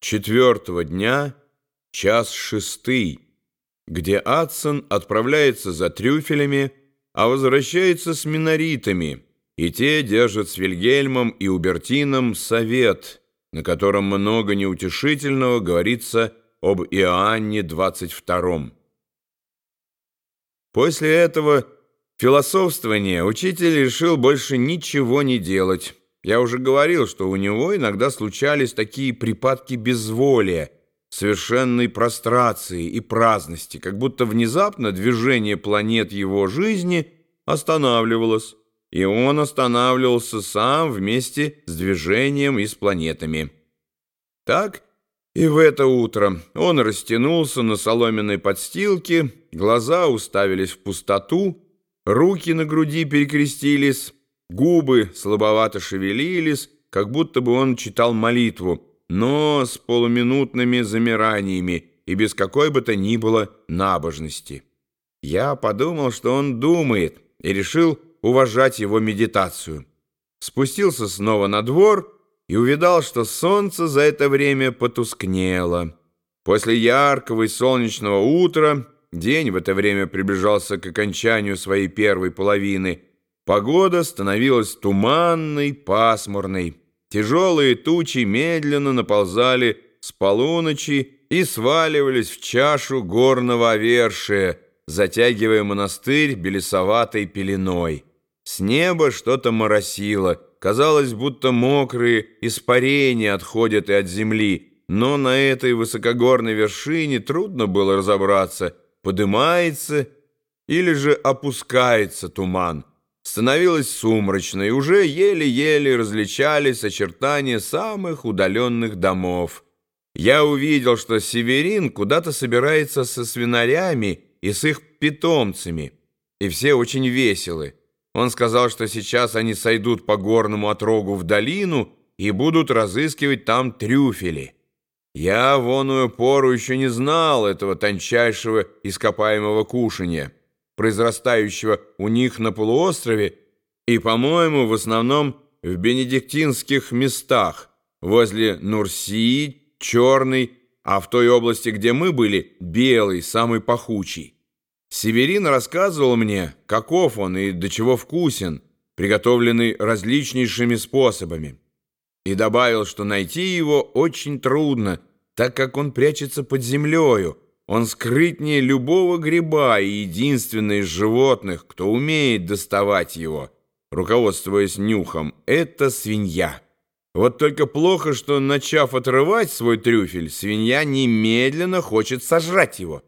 четвертого дня, час шестый, где Адсон отправляется за трюфелями, а возвращается с миноритами, и те держат с Вильгельмом и Убертином совет, на котором много неутешительного говорится об Иоанне двадцать втором. После этого философствования учитель решил больше ничего не делать. Я уже говорил, что у него иногда случались такие припадки безволия, совершенной прострации и праздности, как будто внезапно движение планет его жизни останавливалось, и он останавливался сам вместе с движением и с планетами. Так и в это утро он растянулся на соломенной подстилке, глаза уставились в пустоту, руки на груди перекрестились, губы слабовато шевелились, как будто бы он читал молитву, но с полуминутными замираниями и без какой бы то ни было набожности. Я подумал, что он думает, и решил уважать его медитацию. Спустился снова на двор и увидал, что солнце за это время потускнело. После яркого и солнечного утра день в это время приближался к окончанию своей первой половины. Погода становилась туманной, пасмурной. Тяжелые тучи медленно наползали с полуночи и сваливались в чашу горного овершия, затягивая монастырь белесоватой пеленой. С неба что-то моросило — Казалось, будто мокрые испарения отходят и от земли, но на этой высокогорной вершине трудно было разобраться, подымается или же опускается туман. Становилось сумрачно, и уже еле-еле различались очертания самых удаленных домов. Я увидел, что Северин куда-то собирается со свинарями и с их питомцами, и все очень веселы. Он сказал, что сейчас они сойдут по горному отрогу в долину и будут разыскивать там трюфели. Я в оную пору еще не знал этого тончайшего ископаемого кушанья, произрастающего у них на полуострове и, по-моему, в основном в бенедиктинских местах, возле Нурсии, Черный, а в той области, где мы были, Белый, самый пахучий. Северин рассказывал мне, каков он и до чего вкусен, приготовленный различнейшими способами. И добавил, что найти его очень трудно, так как он прячется под землею. Он скрытнее любого гриба и единственный из животных, кто умеет доставать его, руководствуясь нюхом, это свинья. Вот только плохо, что, начав отрывать свой трюфель, свинья немедленно хочет сожрать его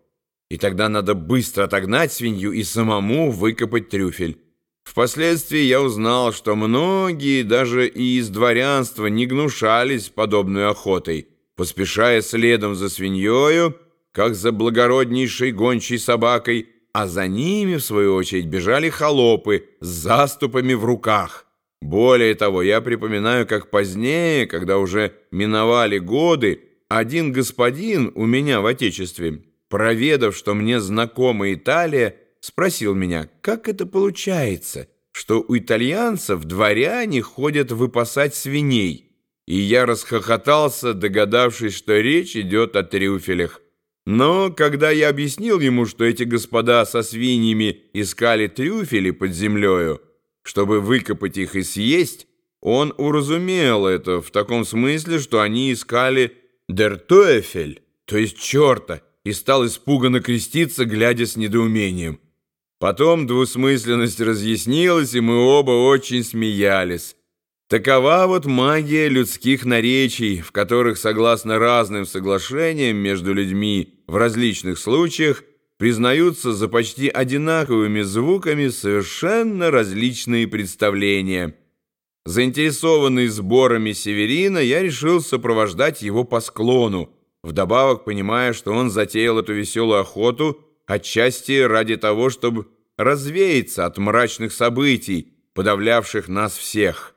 и тогда надо быстро отогнать свинью и самому выкопать трюфель. Впоследствии я узнал, что многие даже и из дворянства не гнушались подобной охотой, поспешая следом за свиньёю, как за благороднейшей гончей собакой, а за ними, в свою очередь, бежали холопы с заступами в руках. Более того, я припоминаю, как позднее, когда уже миновали годы, один господин у меня в Отечестве проведав, что мне знакома Италия, спросил меня, как это получается, что у итальянцев дворяне ходят выпасать свиней. И я расхохотался, догадавшись, что речь идет о трюфелях. Но когда я объяснил ему, что эти господа со свиньями искали трюфели под землею, чтобы выкопать их и съесть, он уразумел это в таком смысле, что они искали «дертуэфель», то есть черта, и стал испуганно креститься, глядя с недоумением. Потом двусмысленность разъяснилась, и мы оба очень смеялись. Такова вот магия людских наречий, в которых, согласно разным соглашениям между людьми в различных случаях, признаются за почти одинаковыми звуками совершенно различные представления. Заинтересованный сборами Северина, я решил сопровождать его по склону, вдобавок понимая, что он затеял эту веселую охоту отчасти ради того, чтобы развеяться от мрачных событий, подавлявших нас всех.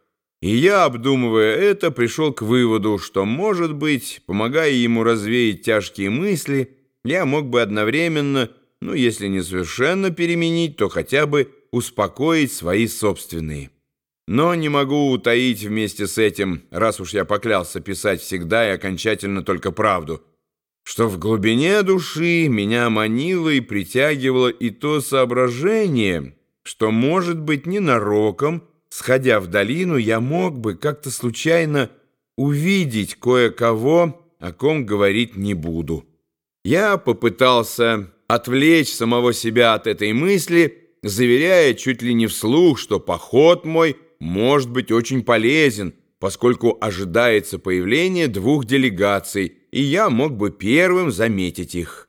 И я, обдумывая это, пришел к выводу, что, может быть, помогая ему развеять тяжкие мысли, я мог бы одновременно, ну, если не совершенно переменить, то хотя бы успокоить свои собственные. Но не могу утаить вместе с этим, раз уж я поклялся писать всегда и окончательно только правду, что в глубине души меня манило и притягивало и то соображение, что, может быть, ненароком, сходя в долину, я мог бы как-то случайно увидеть кое-кого, о ком говорить не буду. Я попытался отвлечь самого себя от этой мысли, заверяя чуть ли не вслух, что поход мой может быть очень полезен, поскольку ожидается появление двух делегаций, и я мог бы первым заметить их.